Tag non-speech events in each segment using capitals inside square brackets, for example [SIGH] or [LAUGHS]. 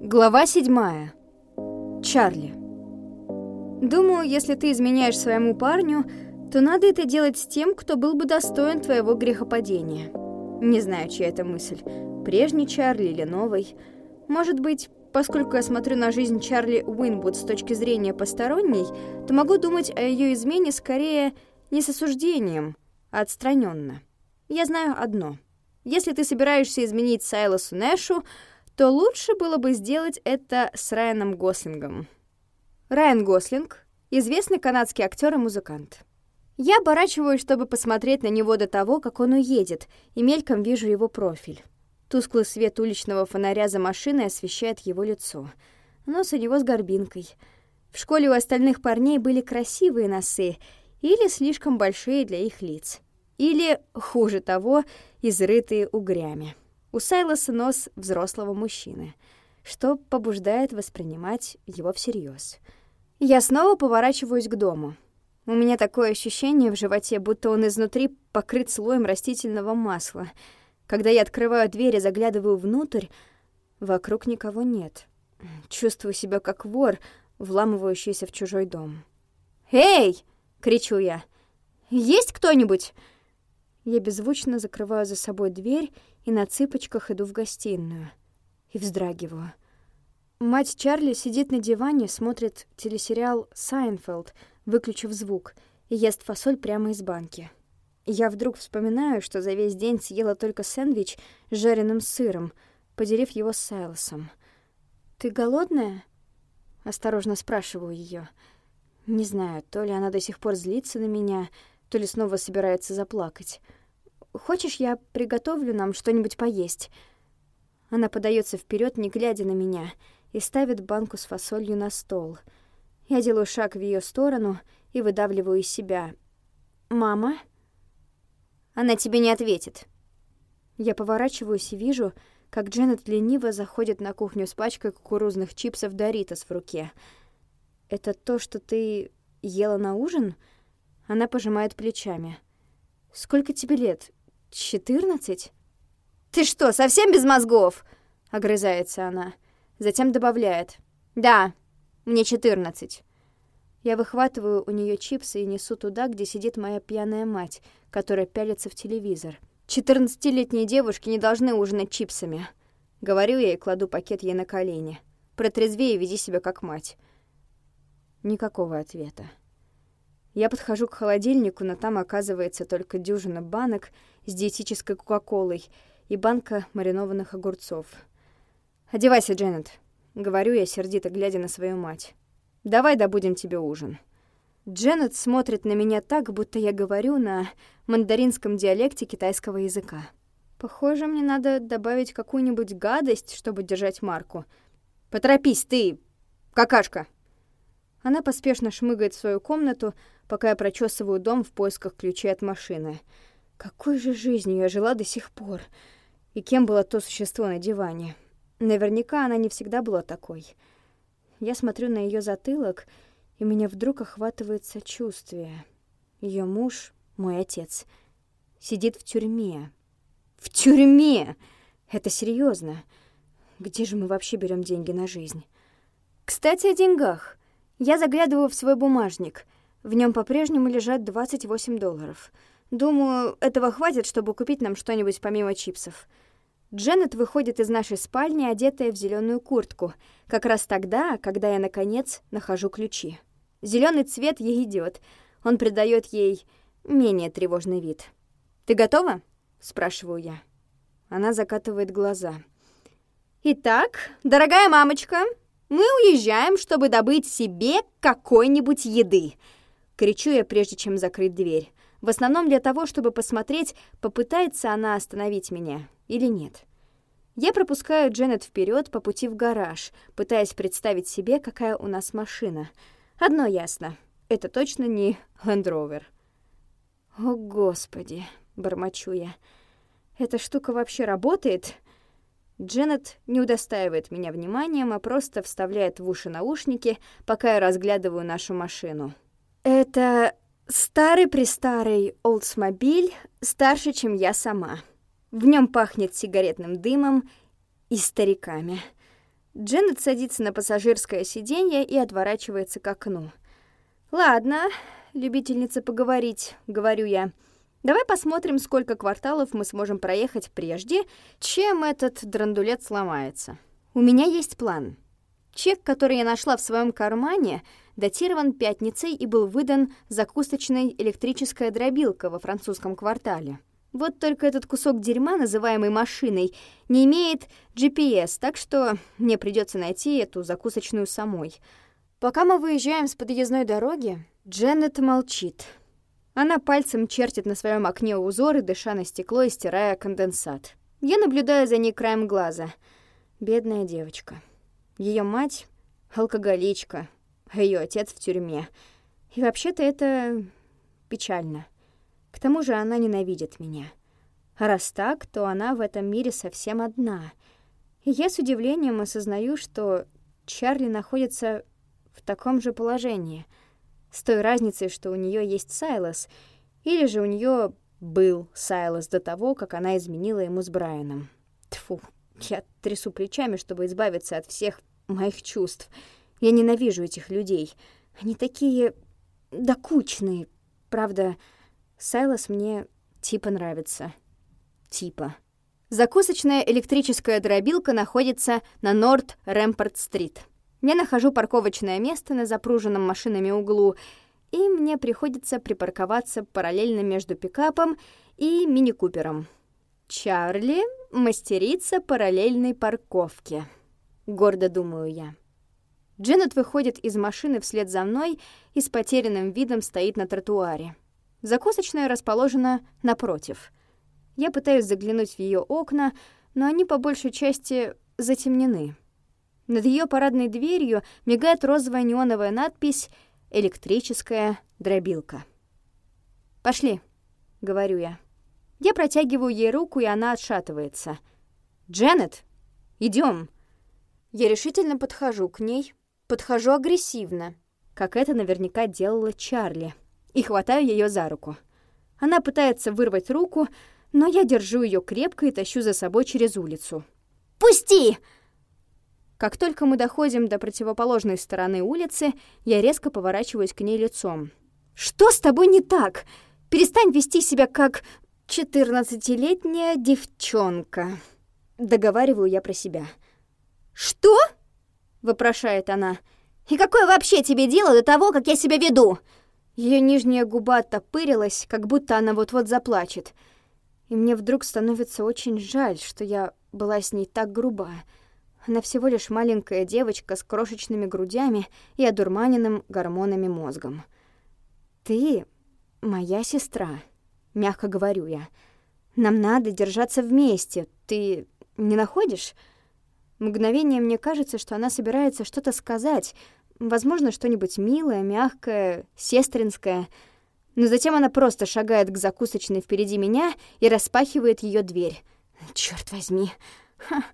Глава седьмая. Чарли. Думаю, если ты изменяешь своему парню, то надо это делать с тем, кто был бы достоин твоего грехопадения. Не знаю, чья это мысль. Прежний Чарли или новый. Может быть, поскольку я смотрю на жизнь Чарли Уинвуд с точки зрения посторонней, то могу думать о ее измене скорее не с осуждением, а отстраненно. Я знаю одно. Если ты собираешься изменить Сайлосу Нэшу, то лучше было бы сделать это с Райаном Гослингом. Райан Гослинг — известный канадский актер и музыкант. Я оборачиваюсь, чтобы посмотреть на него до того, как он уедет, и мельком вижу его профиль. Тусклый свет уличного фонаря за машиной освещает его лицо. Нос у него с горбинкой. В школе у остальных парней были красивые носы или слишком большие для их лиц. Или, хуже того, изрытые угрями. У Сайлоса нос взрослого мужчины, что побуждает воспринимать его всерьез. Я снова поворачиваюсь к дому. У меня такое ощущение в животе, будто он изнутри покрыт слоем растительного масла. Когда я открываю дверь и заглядываю внутрь, вокруг никого нет. Чувствую себя как вор, вламывающийся в чужой дом. «Эй!» — кричу я. «Есть кто-нибудь?» Я беззвучно закрываю за собой дверь и на цыпочках иду в гостиную. И вздрагиваю. Мать Чарли сидит на диване, смотрит телесериал «Сайнфелд», выключив звук, и ест фасоль прямо из банки. Я вдруг вспоминаю, что за весь день съела только сэндвич с жареным сыром, поделив его с Сайлосом. «Ты голодная?» — осторожно спрашиваю ее. Не знаю, то ли она до сих пор злится на меня, то ли снова собирается заплакать. Хочешь, я приготовлю нам что-нибудь поесть?» Она подается вперед, не глядя на меня, и ставит банку с фасолью на стол. Я делаю шаг в ее сторону и выдавливаю из себя. «Мама?» «Она тебе не ответит». Я поворачиваюсь и вижу, как Дженнет лениво заходит на кухню с пачкой кукурузных чипсов Доритос в руке. «Это то, что ты ела на ужин?» Она пожимает плечами. «Сколько тебе лет? «Четырнадцать?» «Ты что, совсем без мозгов?» — огрызается она. Затем добавляет. «Да, мне четырнадцать». Я выхватываю у нее чипсы и несу туда, где сидит моя пьяная мать, которая пялится в телевизор. «Четырнадцатилетние девушки не должны ужинать чипсами». Говорю я и кладу пакет ей на колени. «Протрезвей и веди себя как мать». Никакого ответа. Я подхожу к холодильнику, но там оказывается только дюжина банок с диетической кока-колой и банка маринованных огурцов. «Одевайся, Дженнет», — говорю я, сердито глядя на свою мать. «Давай добудем тебе ужин». Дженнет смотрит на меня так, будто я говорю на мандаринском диалекте китайского языка. Похоже, мне надо добавить какую-нибудь гадость, чтобы держать марку. «Поторопись, ты, какашка!» Она поспешно шмыгает в свою комнату, пока я прочесываю дом в поисках ключей от машины. Какой же жизнью я жила до сих пор? И кем было то существо на диване? Наверняка она не всегда была такой. Я смотрю на ее затылок, и меня вдруг охватывает сочувствие. Ее муж, мой отец, сидит в тюрьме. В тюрьме! Это серьезно. Где же мы вообще берем деньги на жизнь? Кстати, о деньгах. Я заглядываю в свой бумажник. В нем по-прежнему лежат 28 долларов. Думаю, этого хватит, чтобы купить нам что-нибудь помимо чипсов. Дженнет выходит из нашей спальни, одетая в зеленую куртку, как раз тогда, когда я, наконец, нахожу ключи. Зеленый цвет ей идет. Он придает ей менее тревожный вид. «Ты готова?» — спрашиваю я. Она закатывает глаза. «Итак, дорогая мамочка, мы уезжаем, чтобы добыть себе какой-нибудь еды!» Кричу я, прежде чем закрыть дверь. В основном для того, чтобы посмотреть, попытается она остановить меня или нет. Я пропускаю Дженнет вперед по пути в гараж, пытаясь представить себе, какая у нас машина. Одно ясно. Это точно не Land Rover. «О, Господи!» — бормочу я. «Эта штука вообще работает?» Дженнет не удостаивает меня вниманием, а просто вставляет в уши наушники, пока я разглядываю нашу машину. Это старый-престарый Oldsmobile, старше, чем я сама. В нем пахнет сигаретным дымом и стариками. Дженнет садится на пассажирское сиденье и отворачивается к окну. «Ладно, любительница поговорить», — говорю я. «Давай посмотрим, сколько кварталов мы сможем проехать прежде, чем этот драндулет сломается. У меня есть план». Чек, который я нашла в своем кармане, датирован пятницей и был выдан закусочной электрическая дробилка во французском квартале. Вот только этот кусок дерьма, называемый машиной, не имеет GPS, так что мне придется найти эту закусочную самой. Пока мы выезжаем с подъездной дороги, Дженнет молчит. Она пальцем чертит на своем окне узоры, дыша на стекло и стирая конденсат. Я наблюдаю за ней краем глаза. Бедная девочка. Ее мать — алкоголичка, а ее отец в тюрьме. И вообще-то это печально. К тому же она ненавидит меня. А раз так, то она в этом мире совсем одна. И я с удивлением осознаю, что Чарли находится в таком же положении, с той разницей, что у нее есть Сайлос, или же у нее был Сайлос до того, как она изменила ему с Брайаном. Тфу, я трясу плечами, чтобы избавиться от всех моих чувств. Я ненавижу этих людей. Они такие докучные. Правда, Сайлос мне типа нравится. Типа. Закусочная электрическая дробилка находится на Норт Рэмпорт-стрит. Я нахожу парковочное место на запруженном машинами углу, и мне приходится припарковаться параллельно между пикапом и мини-купером. Чарли мастерица параллельной парковки. Гордо думаю я. Дженнет выходит из машины вслед за мной и с потерянным видом стоит на тротуаре. Закусочная расположена напротив. Я пытаюсь заглянуть в ее окна, но они по большей части затемнены. Над ее парадной дверью мигает розовая неоновая надпись «Электрическая дробилка». «Пошли», — говорю я. Я протягиваю ей руку, и она отшатывается. «Дженнет, идем. Я решительно подхожу к ней, подхожу агрессивно, как это наверняка делала Чарли, и хватаю ее за руку. Она пытается вырвать руку, но я держу ее крепко и тащу за собой через улицу. «Пусти!» Как только мы доходим до противоположной стороны улицы, я резко поворачиваюсь к ней лицом. «Что с тобой не так? Перестань вести себя как четырнадцатилетняя девчонка!» Договариваю я про себя. «Что?» — вопрошает она. «И какое вообще тебе дело до того, как я себя веду?» Ее нижняя губа оттопырилась, как будто она вот-вот заплачет. И мне вдруг становится очень жаль, что я была с ней так груба. Она всего лишь маленькая девочка с крошечными грудями и одурманенным гормонами мозгом. «Ты моя сестра», — мягко говорю я. «Нам надо держаться вместе. Ты не находишь?» Мгновение мне кажется, что она собирается что-то сказать, возможно, что-нибудь милое, мягкое, сестринское. Но затем она просто шагает к закусочной впереди меня и распахивает ее дверь. Черт возьми, Ха,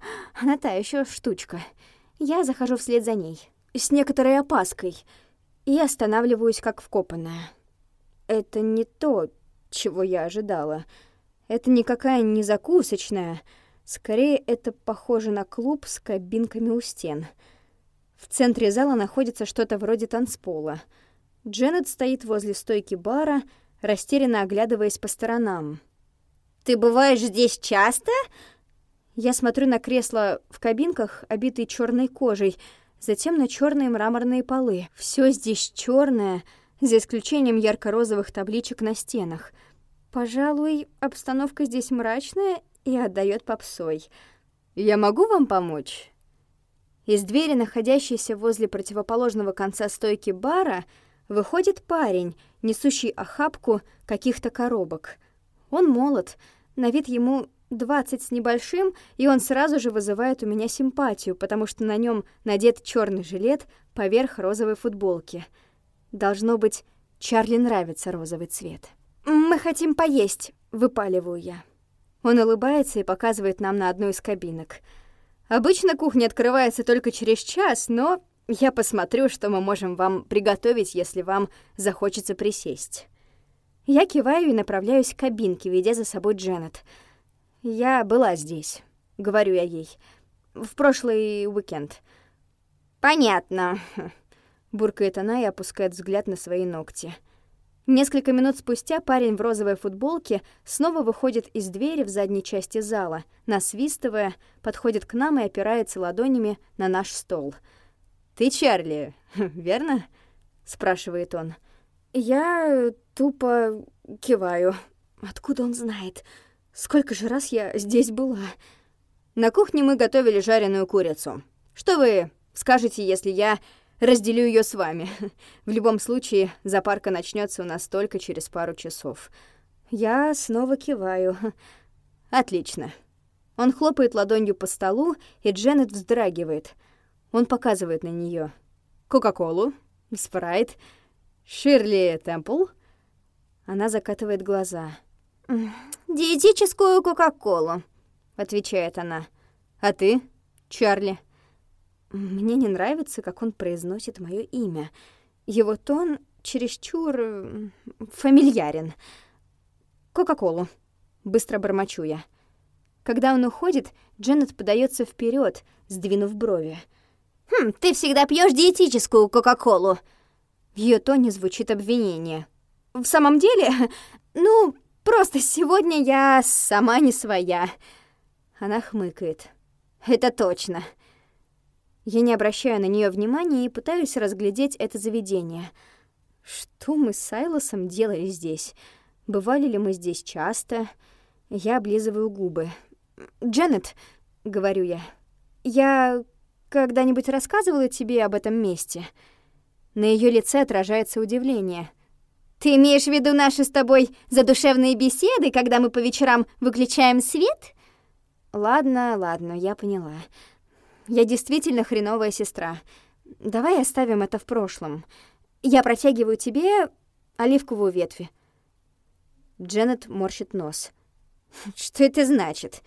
она та еще штучка. Я захожу вслед за ней, с некоторой опаской, и останавливаюсь как вкопанная. Это не то, чего я ожидала. Это никакая не закусочная. Скорее, это похоже на клуб с кабинками у стен. В центре зала находится что-то вроде танцпола. Дженнет стоит возле стойки бара, растерянно оглядываясь по сторонам. «Ты бываешь здесь часто?» Я смотрю на кресла в кабинках, обитые черной кожей, затем на черные мраморные полы. Все здесь черное, за исключением ярко-розовых табличек на стенах. Пожалуй, обстановка здесь мрачная и отдает попсой. «Я могу вам помочь?» Из двери, находящейся возле противоположного конца стойки бара, выходит парень, несущий охапку каких-то коробок. Он молод, на вид ему двадцать с небольшим, и он сразу же вызывает у меня симпатию, потому что на нем надет черный жилет поверх розовой футболки. Должно быть, Чарли нравится розовый цвет. «Мы хотим поесть», — выпаливаю я. Он улыбается и показывает нам на одну из кабинок. Обычно кухня открывается только через час, но я посмотрю, что мы можем вам приготовить, если вам захочется присесть. Я киваю и направляюсь к кабинке, ведя за собой Дженнет — «Я была здесь», — говорю я ей. в прошлый уикенд». «Понятно», — буркает она и опускает взгляд на свои ногти. Несколько минут спустя парень в розовой футболке снова выходит из двери в задней части зала, насвистывая, подходит к нам и опирается ладонями на наш стол. «Ты Чарли, [LAUGHS] верно?» — спрашивает он. Я тупо киваю. Откуда он знает? Сколько же раз я здесь была? На кухне мы готовили жареную курицу. Что вы скажете, если я разделю ее с вами? В любом случае, запарка начнется у нас только через пару часов. Я снова киваю. Отлично. Он хлопает ладонью по столу, и Дженнет вздрагивает. Он показывает на нее. Кока-колу, спрайт, Ширли Темпл. Она закатывает глаза. «Диетическую Кока-Колу», — отвечает она. «А ты, Чарли?» Мне не нравится, как он произносит мое имя. Его тон чересчур фамильярен. «Кока-колу», — быстро бормочу я. Когда он уходит, Дженнет подается вперед, сдвинув брови. «Хм, ты всегда пьешь диетическую Кока-Колу!» В ее тоне звучит обвинение. «В самом деле, ну, просто сегодня я сама не своя». Она хмыкает. «Это точно». Я не обращаю на нее внимания и пытаюсь разглядеть это заведение. Что мы с Сайлосом делали здесь? Бывали ли мы здесь часто? Я облизываю губы. «Дженнет», — говорю я, — «я когда-нибудь рассказывала тебе об этом месте?» На ее лице отражается удивление. «Ты имеешь в виду наши с тобой задушевные беседы, когда мы по вечерам выключаем свет?» «Ладно, ладно, я поняла. Я действительно хреновая сестра. Давай оставим это в прошлом. Я протягиваю тебе оливковую ветвь». Дженнет морщит нос. [LAUGHS] «Что это значит?»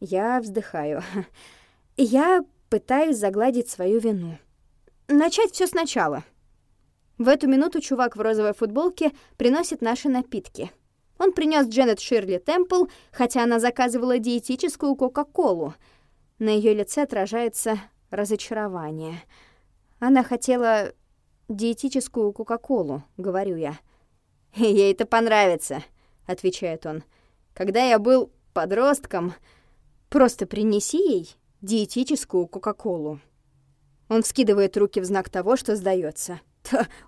Я вздыхаю. [LAUGHS] Я пытаюсь загладить свою вину. Начать все сначала. В эту минуту чувак в розовой футболке приносит наши напитки. Он принес Дженнет Ширли Темпл, хотя она заказывала диетическую Кока-Колу. На ее лице отражается разочарование. Она хотела диетическую Кока-Колу, говорю я. «Ей это понравится», — отвечает он. «Когда я был подростком, просто принеси ей диетическую Кока-Колу». Он вскидывает руки в знак того, что сдается.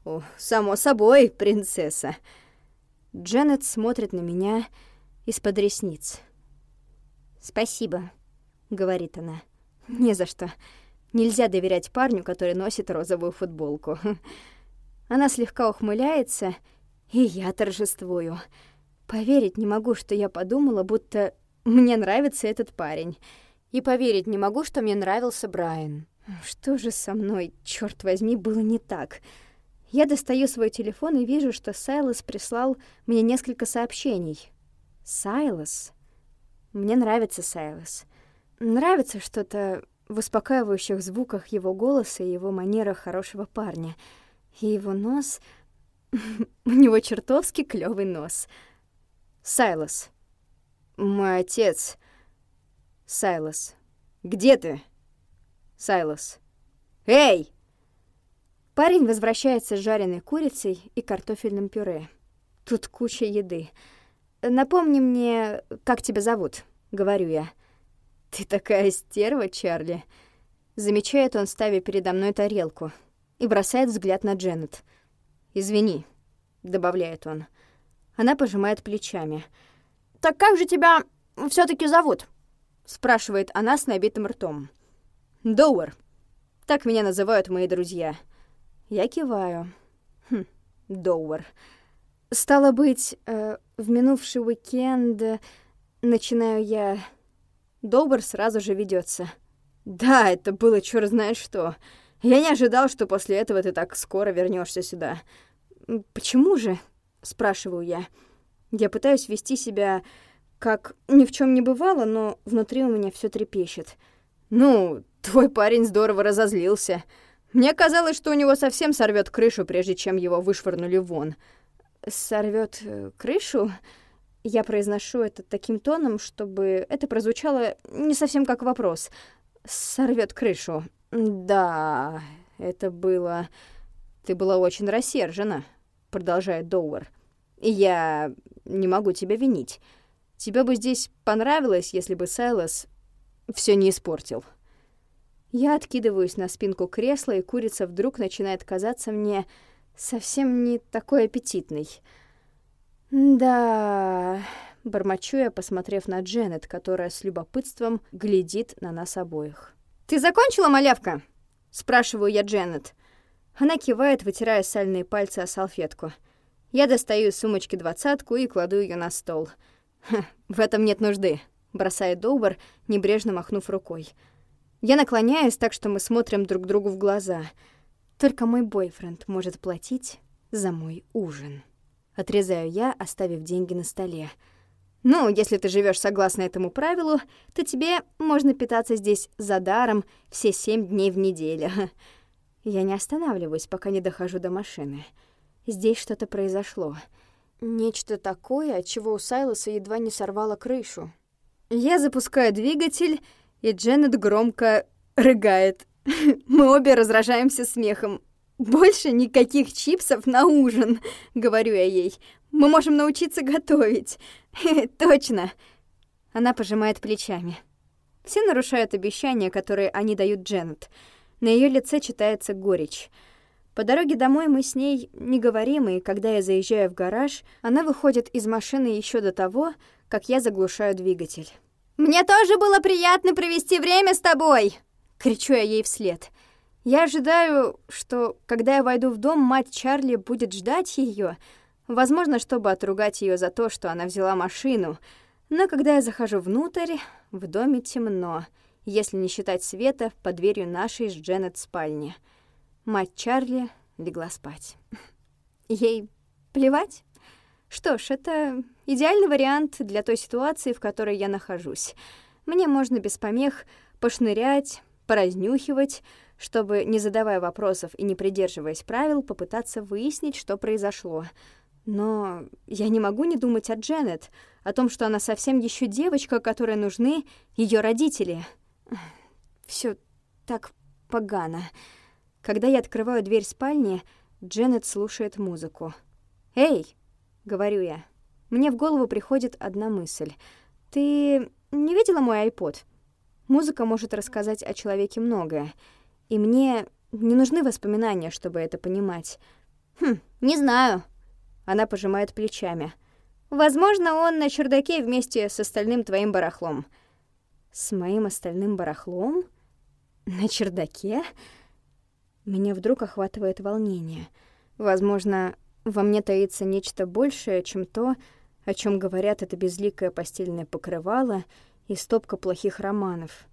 О, само собой, принцесса. Дженнет смотрит на меня из-под ресниц. «Спасибо», — говорит она. «Не за что. Нельзя доверять парню, который носит розовую футболку». Она слегка ухмыляется, и я торжествую. Поверить не могу, что я подумала, будто мне нравится этот парень. И поверить не могу, что мне нравился Брайан. Что же со мной, черт возьми, было не так? Я достаю свой телефон и вижу, что Сайлос прислал мне несколько сообщений. Сайлос? Мне нравится Сайлос. Нравится что-то в успокаивающих звуках его голоса и его манерах хорошего парня. И его нос... [LAUGHS] У него чертовски клёвый нос. Сайлос. Мой отец. Сайлос. Где ты? Сайлос. «Эй!» Парень возвращается с жареной курицей и картофельным пюре. Тут куча еды. «Напомни мне, как тебя зовут?» — говорю я. «Ты такая стерва, Чарли!» Замечает он, ставя передо мной тарелку, и бросает взгляд на Дженнет. «Извини», — добавляет он. Она пожимает плечами. «Так как же тебя все таки зовут?» — спрашивает она с набитым ртом. Доуэр. Так меня называют мои друзья. Я киваю. Хм, Доуэр. Стало быть, э, в минувший уикенд начинаю я... Доуэр сразу же ведется. Да, это было чёрт знает что. Я не ожидал, что после этого ты так скоро вернешься сюда. Почему же? Спрашиваю я. Я пытаюсь вести себя как ни в чем не бывало, но внутри у меня все трепещет. Ну, Твой парень здорово разозлился. Мне казалось, что у него совсем сорвет крышу, прежде чем его вышвырнули вон. Сорвет э, крышу? Я произношу это таким тоном, чтобы это прозвучало не совсем как вопрос. сорвет крышу. Да, это было... Ты была очень рассержена, продолжает Доуэр. Я не могу тебя винить. Тебе бы здесь понравилось, если бы Сайлос все не испортил. Я откидываюсь на спинку кресла, и курица вдруг начинает казаться мне совсем не такой аппетитной. Да, бормочу я, посмотрев на Дженнет, которая с любопытством глядит на нас обоих. «Ты закончила, малявка?» — спрашиваю я Дженнет. Она кивает, вытирая сальные пальцы о салфетку. Я достаю из сумочки двадцатку и кладу ее на стол. «В этом нет нужды», — бросает Доубер, небрежно махнув рукой. Я наклоняюсь так, что мы смотрим друг другу в глаза. Только мой бойфренд может платить за мой ужин. Отрезаю я, оставив деньги на столе. Ну, если ты живешь согласно этому правилу, то тебе можно питаться здесь за даром все семь дней в неделю. Я не останавливаюсь, пока не дохожу до машины. Здесь что-то произошло. Нечто такое, от чего у Сайлоса едва не сорвало крышу. Я запускаю двигатель, и Дженнет громко рыгает. [LAUGHS] Мы обе разражаемся смехом. «Больше никаких чипсов на ужин», [LAUGHS] — говорю я ей. «Мы можем научиться готовить». [LAUGHS] «Точно». Она пожимает плечами. Все нарушают обещания, которые они дают Дженнет. На ее лице читается горечь. По дороге домой мы с ней не говорим, и когда я заезжаю в гараж, она выходит из машины еще до того, как я заглушаю двигатель. «Мне тоже было приятно провести время с тобой!» — кричу я ей вслед. Я ожидаю, что, когда я войду в дом, мать Чарли будет ждать ее, возможно, чтобы отругать ее за то, что она взяла машину. Но когда я захожу внутрь, в доме темно, если не считать света под дверью нашей с Дженнет спальни. Мать Чарли легла спать. [LAUGHS] Ей плевать? Что ж, это идеальный вариант для той ситуации, в которой я нахожусь. Мне можно без помех пошнырять, поразнюхивать, чтобы, не задавая вопросов и не придерживаясь правил, попытаться выяснить, что произошло. Но я не могу не думать о Дженнет, о том, что она совсем еще девочка, которой нужны ее родители. Все так погано. Когда я открываю дверь спальни, Дженнет слушает музыку. «Эй!» — говорю я. Мне в голову приходит одна мысль. «Ты не видела мой айпод?» Музыка может рассказать о человеке многое. И мне не нужны воспоминания, чтобы это понимать. Хм, не знаю. Она пожимает плечами. Возможно, он на чердаке вместе с остальным твоим барахлом. С моим остальным барахлом? На чердаке? Меня вдруг охватывает волнение. Возможно, во мне таится нечто большее, чем то, о чем говорят это безликое постельное покрывало и стопка плохих романов.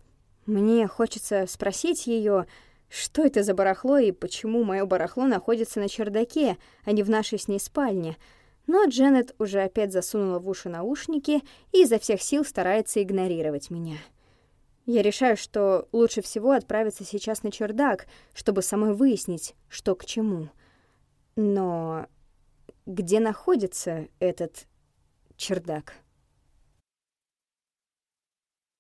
Мне хочется спросить ее, что это за барахло и почему мое барахло находится на чердаке, а не в нашей с ней спальне. Но Дженнет уже опять засунула в уши наушники и изо всех сил старается игнорировать меня. Я решаю, что лучше всего отправиться сейчас на чердак, чтобы самой выяснить, что к чему. Но где находится этот чердак?